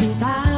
cinta.